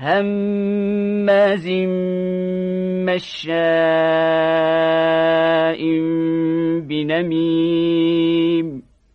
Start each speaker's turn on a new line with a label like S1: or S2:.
S1: هماز مشاء بنميم